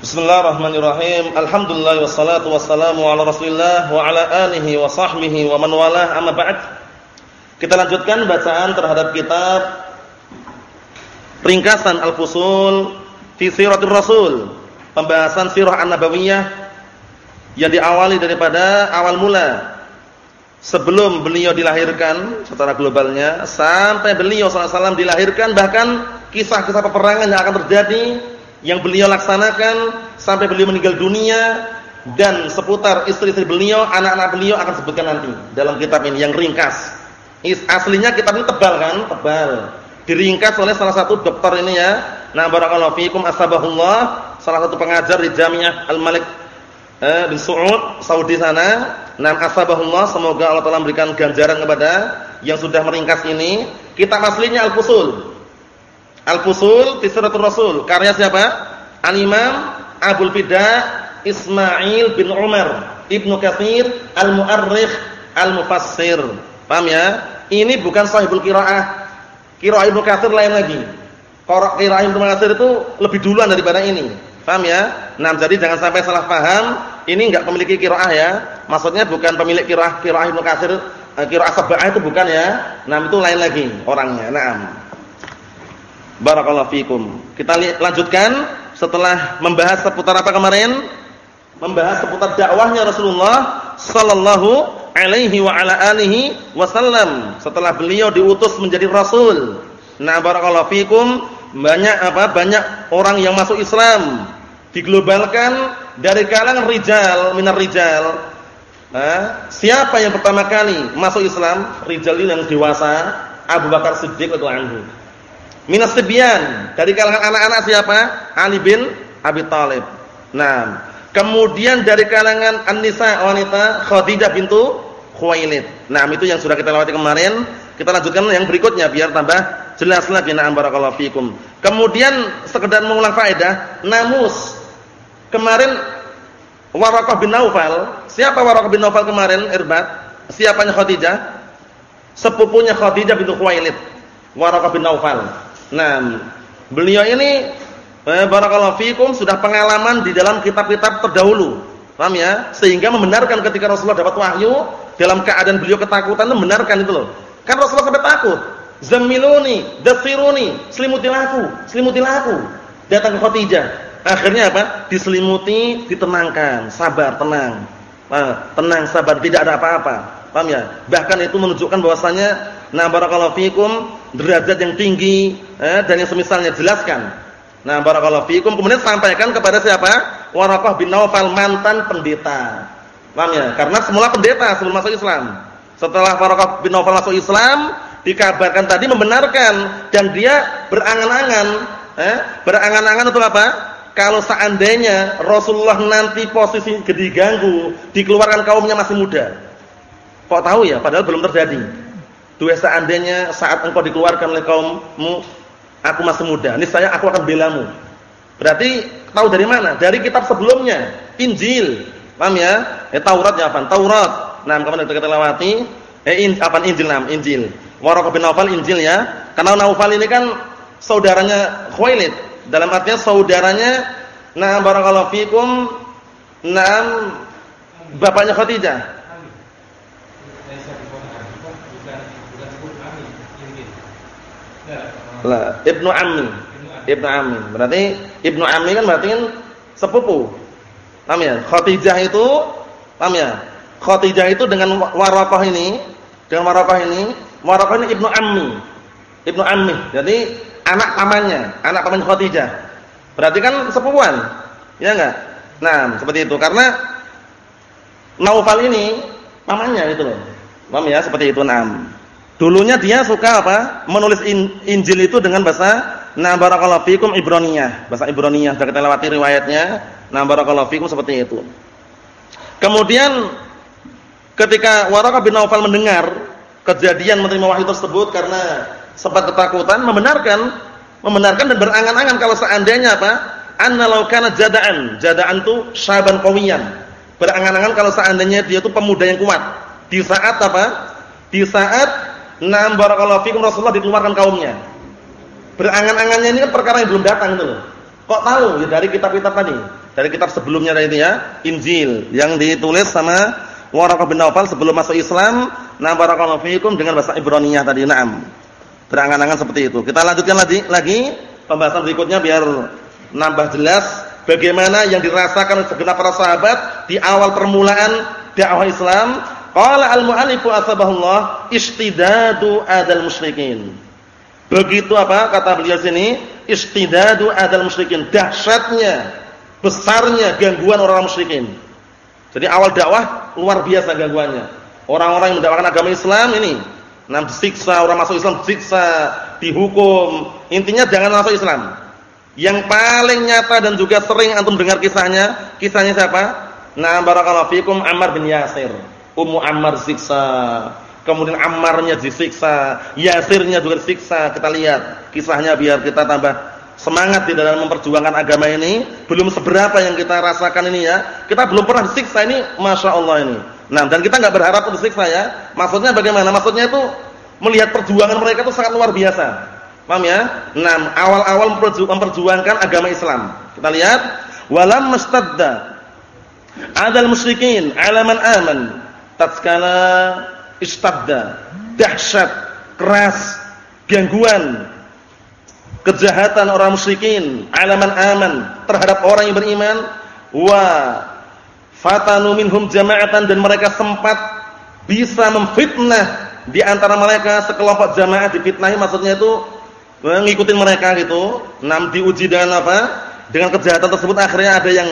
Bismillahirrahmanirrahim. Alhamdulillah wassalatu wassalamu ala Rasulillah wa ala alihi wa sahbihi wa man walah amma ba'd. Kita lanjutkan bacaan terhadap kitab Ringkasan Al-Fusul fi Siratul Rasul. Pembahasan sirah An-Nabawiyah yang diawali daripada awal mula sebelum beliau dilahirkan secara globalnya sampai beliau sallallahu dilahirkan bahkan kisah-kisah peperangan yang akan terjadi yang beliau laksanakan sampai beliau meninggal dunia dan seputar istri-istri beliau, anak-anak beliau akan sebutkan nanti dalam kitab ini yang ringkas. Aslinya kitab ini tebal kan? Tebal. Diringkas oleh salah satu dokter ini ya. Nah, barakallahu fiikum asbahullah, salah satu pengajar di Jamiah Al-Malik eh, bin Saud, Saudi sana. Nah, asbahullah, semoga Allah Taala memberikan ganjaran kepada yang sudah meringkas ini. Kitab aslinya Al-Fusul. Al-Fusul fi Siratul Rasul. Karya siapa? Al-Imam Abdul Fida Ismail bin Umar Ibnu Katsir Al-Mu'arrikh Al-Mufassir. Paham ya? Ini bukan sahibul qiraah. Qiraah Ibnu Katsir lain lagi. Qiraah Ibnu Katsir itu lebih duluan daripada ini. Paham ya? Nah, jadi jangan sampai salah paham. Ini enggak memiliki qiraah ya. Maksudnya bukan pemilik qiraah qiraah Ibnu Katsir, eh, qiraah sab'ah itu bukan ya. Nah, itu lain lagi orangnya. Naam. Barakallahu fikum. Kita lanjutkan setelah membahas seputar apa kemarin? Membahas seputar dakwahnya Rasulullah sallallahu alaihi wa ala alihi wasallam setelah beliau diutus menjadi rasul. Nah, barakallahu fikum, banyak apa? Banyak orang yang masuk Islam diglobalkan dari kalangan rijal minar rijal. Nah, siapa yang pertama kali masuk Islam? Rijal yang dewasa, Abu Bakar Siddiq radhiyallahu anhu. Minas Tibyan, dari kalangan anak-anak siapa? Ali bin Abi Thalib. Nah, kemudian dari kalangan an-nisa wanita Khadijah bintu Khuwailid. Nah, itu yang sudah kita lewati kemarin. Kita lanjutkan yang berikutnya biar tambah jelas lagi na'am barakallahu fikum. Kemudian sekedar mengulang faedah, namus. Kemarin Waraqah bin Naufal, siapa Waraqah bin Naufal kemarin Irbat? Siapanya Khadijah? Sepupunya Khadijah bintu Khuwailid. Waraqah bin Naufal. Nah, beliau ini eh, barakallahu fikum sudah pengalaman di dalam kitab-kitab terdahulu. Paham ya? Sehingga membenarkan ketika Rasulullah dapat wahyu dalam keadaan beliau ketakutan membenarkan itu loh. Kan Rasulullah sampai takut. Zamiluni, dasiruni, selimutin aku, selimutin aku. Datang ke Khadijah. Akhirnya apa? Diselimuti, ditenangkan, sabar, tenang. Nah, tenang, sabar, tidak ada apa-apa. Paham ya? Bahkan itu menunjukkan bahwasanya Nah barakallahu fikum derajat yang tinggi eh, dan yang semisalnya jelaskan. Nah barakallahu fikum kemudian sampaikan kepada siapa? Waraqah bin Naufal mantan pendeta. Paham ya? Karena semula pendeta sebelum masuk Islam. Setelah Waraqah bin Naufal masuk Islam, dikabarkan tadi membenarkan dan dia berangan-angan, eh, berangan-angan untuk apa? Kalau seandainya Rasulullah nanti posisi diganggu, dikeluarkan kaumnya masih muda. Kok tahu ya? Padahal belum terjadi. Dua seandainya saat engkau dikeluarkan oleh kaummu, aku masih muda. Ini saya aku akan belamu. Berarti tahu dari mana? Dari kitab sebelumnya, Injil. Paham ya? Eh Taurat ya apa? Taurat. Nah, kemarin kita lewati eh in, apa Injil nam, Injil. Waraqah bin Naufal Injil ya. Karena Naufal ini kan saudaranya Khuwailid. Dalam artinya saudaranya nah barakallahu fikum nah bapaknya Khadijah. Lah, Ibnu Ammi. Ibnu Ammi. Berarti Ibnu Ammi kan berarti kan sepupu. Paham ya? Khadijah itu paham ya? Khadijah itu dengan Waraqah ini, dengan Waraqah ini, Waraqah ini Ibnu Ammi. Ibnu Ammi. Jadi anak pamannya, anak paman Khadijah. Berarti kan sepupuan. Ya enggak? Nah, seperti itu. Karena Naufal ini pamannya itu loh. Paham ya? Seperti itu. Nah, Dulunya dia suka apa? Menulis in, Injil itu dengan bahasa Na barakallahu fikum Ibroniyah, bahasa Ibroniyah. Sudah kita lewati riwayatnya. Na barakallahu fikum seperti itu. Kemudian ketika Waraqah bin Naufal mendengar kejadian menerima wahyu tersebut karena sempat ketakutan, membenarkan membenarkan dan berangan-angan kalau seandainya apa? Anna law kana jada'an. Jada'an itu syaban qawiyan. Berangan-angan kalau seandainya dia itu pemuda yang kuat. Di saat apa? Di saat Naam barakallahu fikum Rasulullah dikeluarkan kaumnya. Berangan-angannya ini kan perkara yang belum datang itu. Kok tahu? Ya dari kitab-kitab tadi. dari kitab sebelumnya dari itu ya, Injil yang ditulis sama Waraqah bin Nawfal sebelum masuk Islam. Nah, barakallahu fiikum dengan bahasa Ibraniyah tadi. Naam. Berangan-angan seperti itu. Kita lanjutkan lagi lagi pembahasan berikutnya biar nambah jelas bagaimana yang dirasakan segenap para sahabat di awal permulaan dakwah Islam. Qala al-mu'allifu asbahullah istidadu adal musyrikin. Begitu apa kata beliau sini? Istidadu adal musyrikin. Dahsyatnya, besarnya gangguan orang musyrikin. Jadi awal dakwah luar biasa gangguannya. Orang-orang yang mendakwakan agama Islam ini Nah, disiksa, orang masuk Islam disiksa, dihukum. Intinya jangan masuk Islam. Yang paling nyata dan juga sering antum dengar kisahnya, kisahnya siapa? Nah, barakallahu fikum Ammar bin Yasir. Ummu Ammar siksa. Kemudian Ammarnya disiksa, Yasirnya juga disiksa. Kita lihat kisahnya biar kita tambah semangat di dalam memperjuangkan agama ini. Belum seberapa yang kita rasakan ini ya. Kita belum pernah disiksa ini, masya Allah ini. Nah, dan kita nggak berharap untuk disiksa ya. Maksudnya bagaimana? Maksudnya itu melihat perjuangan mereka itu sangat luar biasa. Paham ya? Nah, awal-awal memperjuangkan agama Islam. Kita lihat, walam mustadda adal musyrikin alaman aman tatkala istadda dahsyat keras gangguan kejahatan orang musyrikin alaman aman terhadap orang yang beriman wa fatanu minhum jama'atan dan mereka sempat bisa memfitnah di antara mereka sekelompok jamaah difitnahi maksudnya itu mengikuti mereka gitu. Nam diuji dengan apa? Dengan kejahatan tersebut akhirnya ada yang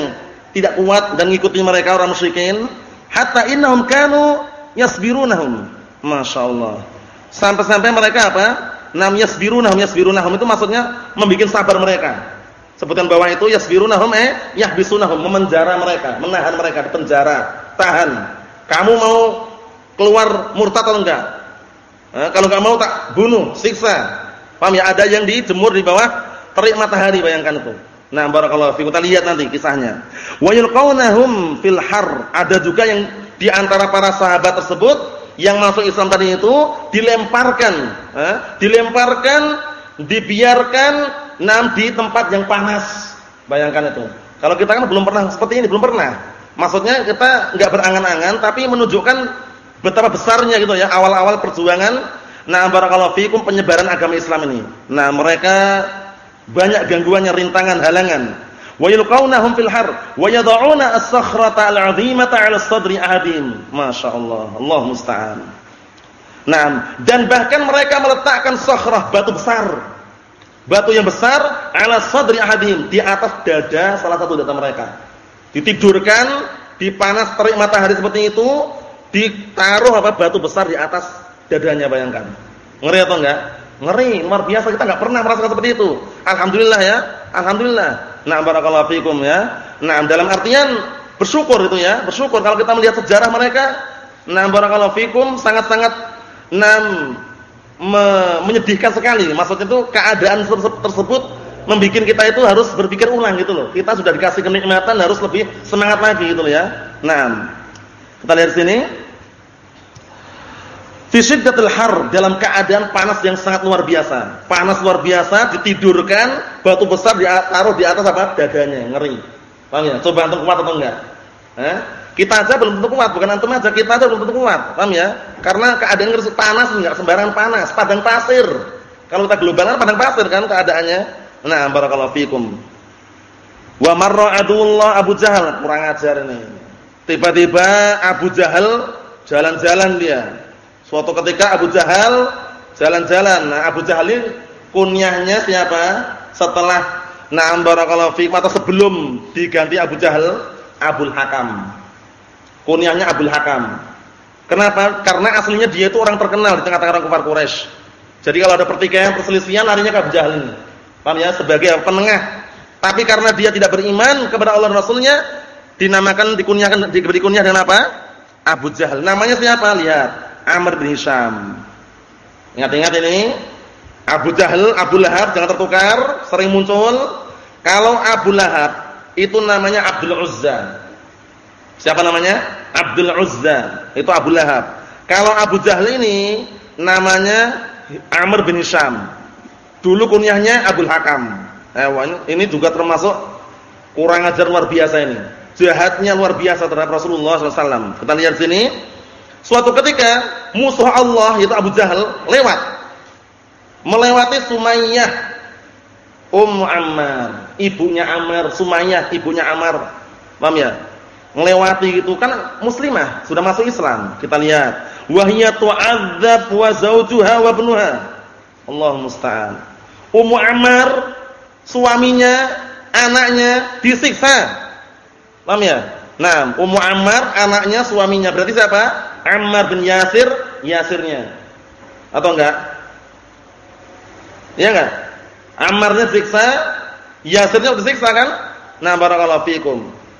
tidak kuat dan mengikuti mereka orang musyrikin. Hatta innahum kanu yasbirunahum. Masyaallah. Sampai-sampai mereka apa? Nam yasbirunahum yasbirunahum itu maksudnya membuat sabar mereka. Sebutan bawah itu yasbirunahum eh yahbisunahum, memenjara mereka, menahan mereka di penjara, tahan. Kamu mau keluar murtad atau enggak? Eh, kalau enggak mau tak bunuh, siksa. Paham ya? Ada yang dijemur di bawah terik matahari, bayangkan itu. Nah, barakallahu fiikum. Kita lihat nanti kisahnya. Wa yulqaunahum fil har. Ada juga yang di antara para sahabat tersebut yang masuk Islam tadi itu dilemparkan, eh, dilemparkan, dibiarkan Nam di tempat yang panas. Bayangkan itu. Kalau kita kan belum pernah seperti ini, belum pernah. Maksudnya kita enggak berangan-angan tapi menunjukkan betapa besarnya gitu ya awal-awal perjuangan nah barakallahu fikum penyebaran agama Islam ini. Nah, mereka banyak gangguannya, rintangan, halangan. Wa yulqaunahum fil har wa yad'una as-sakhrata al-'azimata 'ala sadri ahadim. Masyaallah, Allah musta'an. Nah, dan bahkan mereka meletakkan sakhrah batu besar batu yang besar ala sadri ahadim di atas dada salah satu dada mereka. Ditidurkan di panas terik matahari seperti itu, ditaruh apa batu besar di atas dadanya bayangkan. Ngeri atau enggak? Ngeri, luar biasa kita enggak pernah merasakan seperti itu. Alhamdulillah ya. Alhamdulillah. Nah, barakallahu fikum ya. Nah, dalam artian bersyukur itu ya, bersyukur kalau kita melihat sejarah mereka. Nah, barakallahu fikum sangat-sangat nam me menyedihkan sekali. Maksudnya itu keadaan tersebut membuat kita itu harus berpikir ulang gitu loh. Kita sudah dikasih kenikmatan harus lebih semangat lagi gitu loh ya. Nah, kita lihat sini. Fi har dalam keadaan panas yang sangat luar biasa. Panas luar biasa ditidurkan, batu besar ditaruh di atas apa? dadanya, ngeri. Paham ya? Coba antum kuat atau enggak? Eh? Kita aja belum tentu kuat, bukan antum aja, kita aja belum tentu kuat. Paham ya? Karena keadaan ngerti panas enggak sembarangan panas, padang pasir. Kalau kita globalkan padang pasir kan keadaannya. Nah, barakallahu fikum. Wa marra adullah Abu Jahal, kurang ajar ini. Tiba-tiba Abu Jahal jalan-jalan dia. Suatu ketika Abu Jahal jalan-jalan. Nah, Abu Jahal ini kunyahnya siapa? Setelah Na'am barakallahu fikum atau sebelum diganti Abu Jahal, Abul Hakam. Kunyahnya Abdul Hakam. Kenapa? Karena aslinya dia itu orang terkenal di tengah-tengah orang kafir Quraisy. Jadi kalau ada pertikaian, perselisihan larinya ke Abu Jahal ini. Paham ya? Sebagai penengah. Tapi karena dia tidak beriman kepada Allah dan Rasulnya, dinamakan dikunyahkan diberi kunyah dengan apa? Abu Jahal. Namanya siapa? Lihat, Amr bin Hisham. Ingat-ingat ini, Abu Jahal, Abu Lahab jangan tertukar, sering muncul. Kalau Abu Lahab itu namanya Abdul Uzza. Siapa namanya? Abdul Uzza. Itu Abu Lahab. Kalau Abu Jahal ini namanya Amr bin Hisham. Dulu kunyahnya Abdul Hakam. Eh, ini juga termasuk Kurang ajar luar biasa ini. Jahatnya luar biasa terhadap Rasulullah SAW. Kita lihat sini. Suatu ketika musuh Allah yaitu Abu Jahal lewat. Melewati Sumayyah Ummu Ammar, ibunya Ammar, Sumayyah ibunya Ammar. Paham ya? Melewati itu kan muslimah, sudah masuk Islam. Kita lihat, wahiyya tu'adzab wa zawjuha wa ibnuha. Allah musta'an. Ummu Ammar suaminya, anaknya disiksa. Paham ya? Nah, Ummu Ammar anaknya, suaminya berarti siapa? Ammar bin Yasir, Yasirnya. Atau enggak? Iya enggak? Ammarnya siksa, Yasirnya disiksa kan? Nah, barakallahu fikum.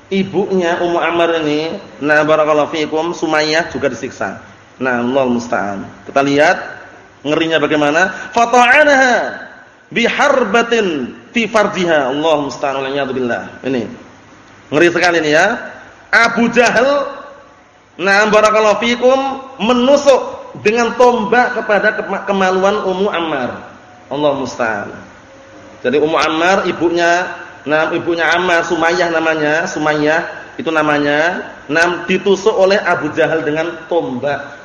Ibunya Ummu Ammar ini, nah barakallahu fikum, Sumayyah juga disiksa. Nah, Allah musta'an. Kita lihat ngerinya bagaimana? Fata'anaha biharbatin fi farjiha. Allah musta'an. Ini. Ngeri sekali ini ya. Abu Jahal nah barakallahu fikum menusuk dengan tombak kepada kemaluan Ummu Ammar. Allah musta'an. Jadi Ummu Ammar ibunya, nah ibunya Ammar Sumayyah namanya, Sumayyah itu namanya, nah ditusuk oleh Abu Jahal dengan tombak.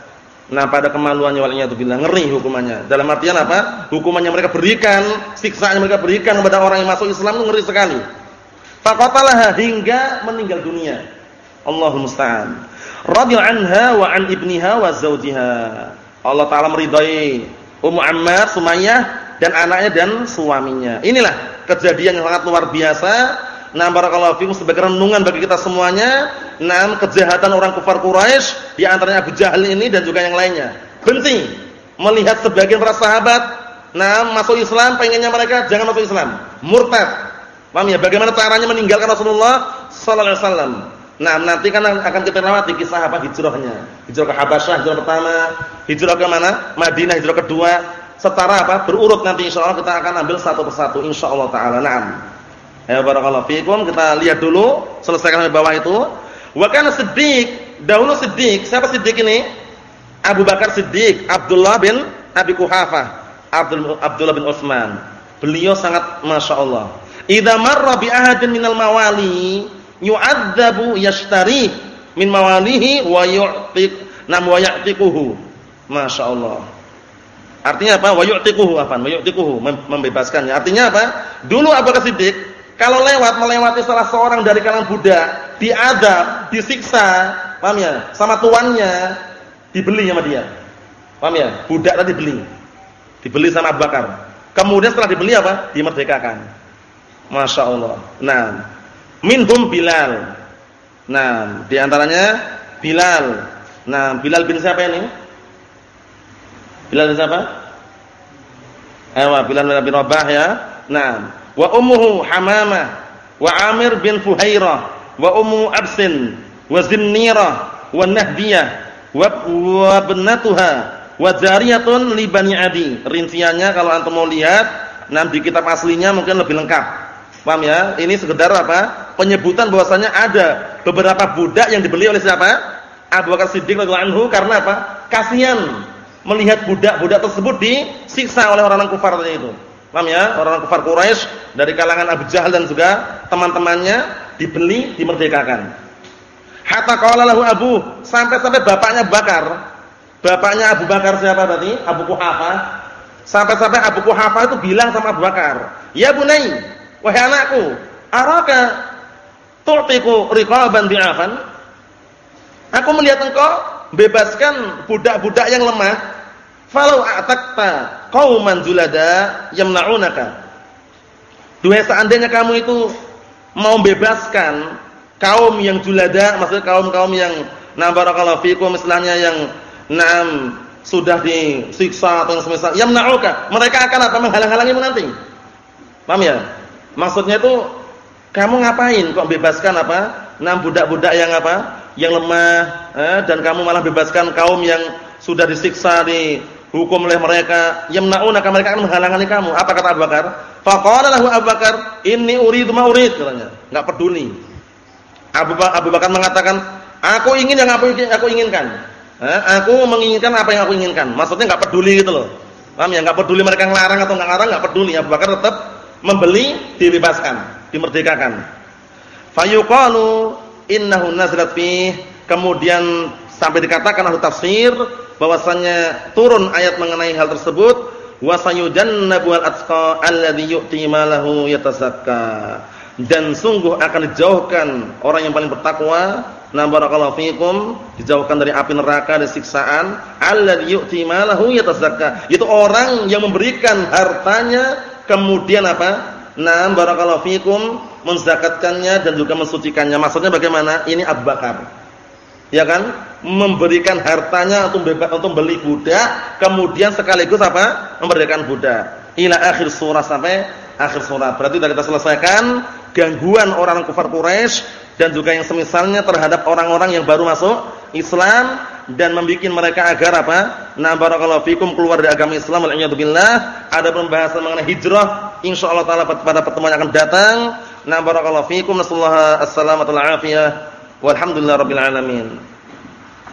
Nah, pada kemaluannya walinya itu bilang ngeri hukumannya. Dalam artian apa? Hukumannya mereka berikan, siksaan mereka berikan kepada orang yang masuk Islam itu ngeri sekali. Faqatalaha hingga meninggal dunia. Allahu musta'an. Radhiyallahu anha wa an ibniha wa zawjiha. Allah taala meridai Ummu Ammar, Sumayyah dan anaknya dan suaminya. Inilah kejadian yang sangat luar biasa. Nah, barakallahu fikum sebagai renungan bagi kita semuanya, nah kejahatan orang kafir Quraisy di antaranya Abu Jahal ini dan juga yang lainnya. Benci melihat sebagian para sahabat nah masuk Islam, pengennya mereka jangan masuk Islam, murtad. Paham ya? Bagaimana caranya meninggalkan Rasulullah sallallahu alaihi wasallam? Nah, nanti kan akan kita lewati kisah apa hijrahnya. Hijrah ke Habasyah, hijrah pertama, hijrah ke mana? Madinah, hijrah kedua, setara apa? Berurut nanti insyaallah kita akan ambil satu persatu insyaallah taala. Naam. Ya barakallahu fikum. Kita lihat dulu, selesaikan di bawah itu. Wa kana Siddiq, dahulu Siddiq, siapa Siddiq ini? Abu Bakar Siddiq, Abdullah bin Abi Kuhafah, Abdul Abdullah bin Utsman. Beliau sangat Masya Allah. Marra bi ahadin minal mawali yu'adzabu yashtari min mawalihi wa yu'tiq nam wa ya'tiquhu. Masya Allah. Artinya apa? Wa yu'tiquhu apa? Wa yu'tiquhu membebaskannya. Artinya apa? Dulu Abu Bakar kalau lewat melewati salah seorang dari kalangan budak, diadab, disiksa, paham ya? Sama tuannya dibeli sama dia. Paham ya? Budak tadi dibeli. Dibeli sama Abu Bakar. Kemudian setelah dibeli apa? Dimerdekakan. Masya Allah. Nah, minhum Bilal. Nah, di antaranya Bilal. Nah, Bilal bin siapa ini? Bilal bin siapa? Ewa, Bilal bin Rabah ya. Nah, wa ummuhu Hamamah wa Amir bin Fuhairah wa ummu Absin wa Zinnirah wa Nahdiyah wa bennatuha wa jariyatun li Bani Adi. Rinciannya kalau antum mau lihat, nah di kitab aslinya mungkin lebih lengkap. Paham ya? Ini sekedar apa? Penyebutan bahwasanya ada beberapa budak yang dibeli oleh siapa? Abu Bakar Siddiq radhiyallahu anhu karena apa? Kasihan melihat budak-budak tersebut disiksa oleh orang-orang kufar tadi itu. Paham ya? Orang-orang kufar Quraisy dari kalangan Abu Jahal dan juga teman-temannya dibeli, dimerdekakan. Hatta qala lahu Abu, sampai-sampai bapaknya Bakar. Bapaknya Abu Bakar siapa tadi? Abu Kuhafa. Sampai-sampai Abu Kuhafa itu bilang sama Abu Bakar, "Ya bunai, wahai anakku, araka tu'tiku riqaban bi'afan?" Aku melihat engkau bebaskan budak-budak yang lemah Falau a'takta qauman zulada yamna'unaka. Duhai seandainya kamu itu mau bebaskan kaum yang julada, maksudnya kaum-kaum yang na barakallahu fikum istilahnya yang na'am sudah disiksa atau semisal yamna'uka, mereka akan apa menghalang-halangimu nanti. Paham ya? Maksudnya itu kamu ngapain? Kok bebaskan apa? Enam budak-budak yang apa? Yang lemah eh, dan kamu malah bebaskan kaum yang sudah disiksa di hukum oleh mereka. Yamnaunaka mereka akan menghalangi kamu. Apa kata Abu Bakar? Faqala lahu Abu Bakar inni uridu ma urid katanya. Enggak peduli. Abu, Abu Bakar mengatakan aku ingin yang aku, aku inginkan. Eh, aku menginginkan apa yang aku inginkan. Maksudnya enggak peduli gitu loh. Paham ya? Enggak peduli mereka ngelarang atau enggak ngelarang enggak peduli. Abu Bakar tetap membeli dibebaskan dimerdekakan. Fayuqalu innahu nazalat fih. Kemudian sampai dikatakan ahli tafsir bahwasannya turun ayat mengenai hal tersebut wa sayujannabul atqa alladhi yu'ti malahu yatazakka. Dan sungguh akan dijauhkan orang yang paling bertakwa na barakallahu fikum dijauhkan dari api neraka dan siksaan alladhi yu'ti malahu yatazakka. Itu orang yang memberikan hartanya kemudian apa? Na barakallahu fikum menzakatkannya dan juga mensucikannya. Maksudnya bagaimana? Ini Abu Bakar. Ya kan? Memberikan hartanya untuk bebas untuk beli budak kemudian sekaligus apa? Memberikan budak. Ila akhir surah sampai akhir surah. Berarti sudah kita selesaikan gangguan orang kafir Quraisy dan juga yang semisalnya terhadap orang-orang yang baru masuk Islam dan membuat mereka agar apa? Na barakallahu fikum keluar dari agama Islam billah. Ada pembahasan mengenai hijrah insyaallah taala pada pertemuan yang akan datang. Na barakallahu fikum nasallahu as-salamata wal afiyah Walhamdulillah rabbil alamin.